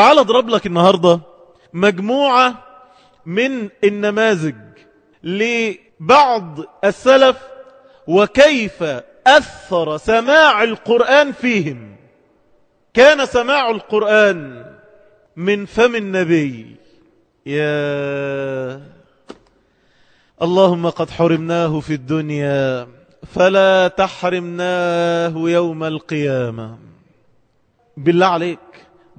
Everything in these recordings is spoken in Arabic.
تعال اضرب لك النهاردة مجموعة من النماذج لبعض السلف وكيف أثر سماع القرآن فيهم. كان سماع القرآن من فم النبي. يا اللهم قد حرمناه في الدنيا فلا تحرمناه يوم القيامة. بالله عليك.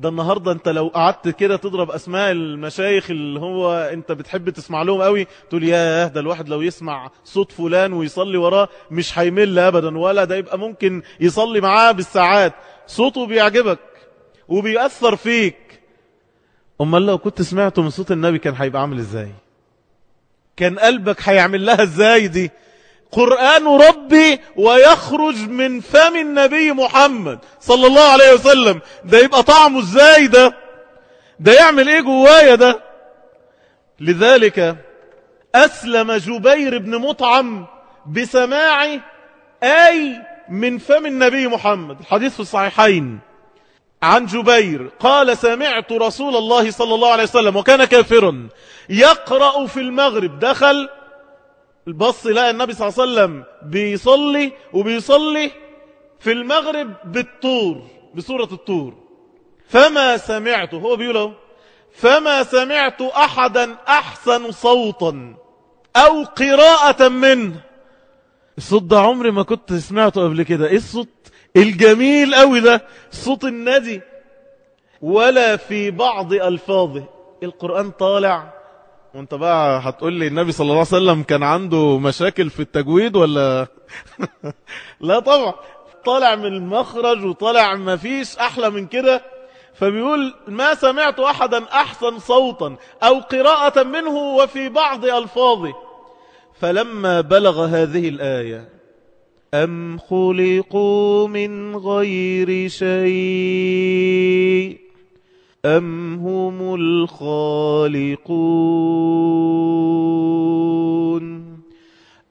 ده النهاردة انت لو قعدت كده تضرب أسماء المشايخ اللي هو انت بتحب تسمع لهم قوي تقول ياه ده الواحد لو يسمع صوت فلان ويصلي وراه مش هيمل ابدا ولا ده يبقى ممكن يصلي معاه بالساعات. صوته بيعجبك وبيأثر فيك. أمال لو كنت سمعته من صوت النبي كان هيبقى عامل إزاي؟ كان قلبك هيعمل لها إزاي دي؟ قرآن ربي ويخرج من فم النبي محمد صلى الله عليه وسلم. ده يبقى طعمه إزاي ده؟ ده يعمل إيه جوايا ده؟ لذلك أسلم جبير بن مطعم بسماع آي من فم النبي محمد. الحديث في الصحيحين. عن جبير قال سمعت رسول الله صلى الله عليه وسلم وكان كافرا يقرأ في المغرب. دخل البص لقى النبي صلى الله عليه وسلم بيصلي وبيصلي في المغرب بالطور بسورة الطور. فما سمعت هو بيقول فما سمعت أحدا أحسن صوتا أو قراءة منه. الصوت ده عمري ما كنت سمعته قبل كده. إيه الصوت الجميل قوي ده؟ صوت النادي. ولا في بعض ألفاظه. القرآن طالع وانت بقى هتقول لي النبي صلى الله عليه وسلم كان عنده مشاكل في التجويد ولا؟ لا طبعا. طالع من المخرج وطالع ما فيش أحلى من كده. فبيقول ما سمعت أحدا أحسن صوتا أو قراءة منه وفي بعض ألفاظه. فلما بلغ هذه الآية أم خلقوا من غير شيء؟ أم هم الخالقون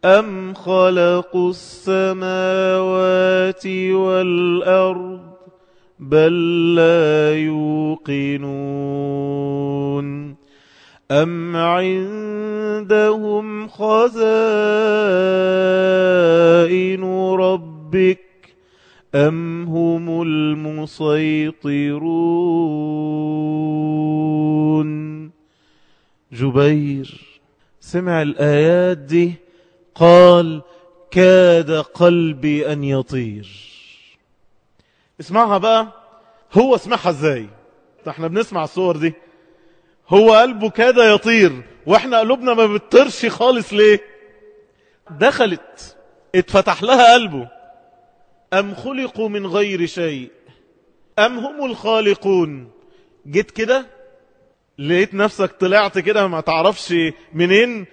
أم خلقوا السماوات والأرض بل لا يوقنون أم عندهم خزائن ربك أم هم المسيطرون جبير سمع الآيات دي قال كاد قلبي أن يطير. اسمعها بقى. هو اسمعها إزاي؟ إحنا بنسمع الصور دي. هو قلبه كاد يطير وإحنا قلوبنا ما بتطيرش خالص ليه؟ دخلت اتفتح لها قلبه. أم خلقوا من غير شيء؟ أم هم الخالقون؟ جيت كده؟ لقيت نفسك طلعت كده ما تعرفش منين؟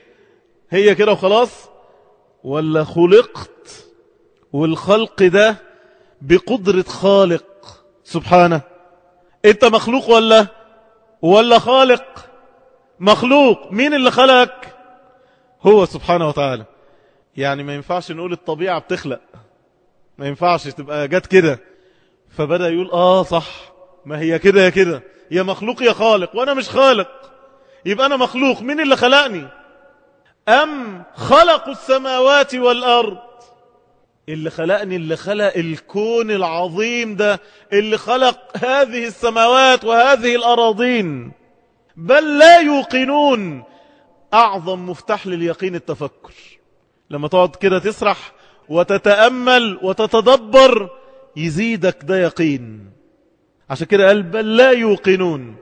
هي كده وخلاص؟ ولا خلقت والخلق ده بقدرة خالق سبحانه؟ أنت مخلوق ولا؟ ولا خالق؟ مخلوق. مين اللي خلقك؟ هو سبحانه وتعالى. يعني ما ينفعش نقول الطبيعة بتخلق. ما ينفعش تبقى جت كده. فبدأ يقول آه صح. ما هي كده يا كده. يا مخلوق يا خالق. وأنا مش خالق. يبقى أنا مخلوق. مين اللي خلقني؟ أم خلقوا السماوات والأرض؟ اللي خلقني اللي خلق الكون العظيم ده اللي خلق هذه السماوات وهذه الأراضين. بل لا يوقنون. أعظم مفتاح لليقين التفكر. لما تقعد كده تسرح وتتأمل وتتدبر يزيدك ده يقين. عشان كده قال بل لا يوقنون.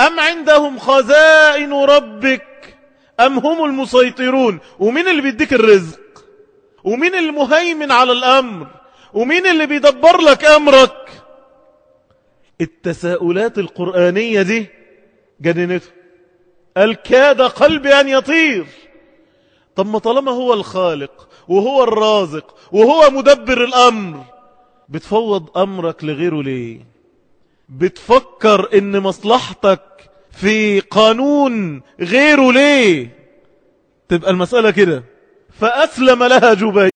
أم عندهم خزائن ربك؟ أم هم المسيطرون؟ ومين اللي بيديك الرزق؟ ومين المهيمن على الأمر؟ ومين اللي بيدبر لك أمرك؟ التساؤلات القرآنية دي جننته. قال كاد قلبي أن يطير. طب ما طالما هو الخالق وهو الرازق وهو مدبر الأمر بتفوض أمرك لغيره ليه؟ بتفكر إن مصلحتك في قانون غيره ليه؟ تبقى المسألة كده. فأسلم لها جبير.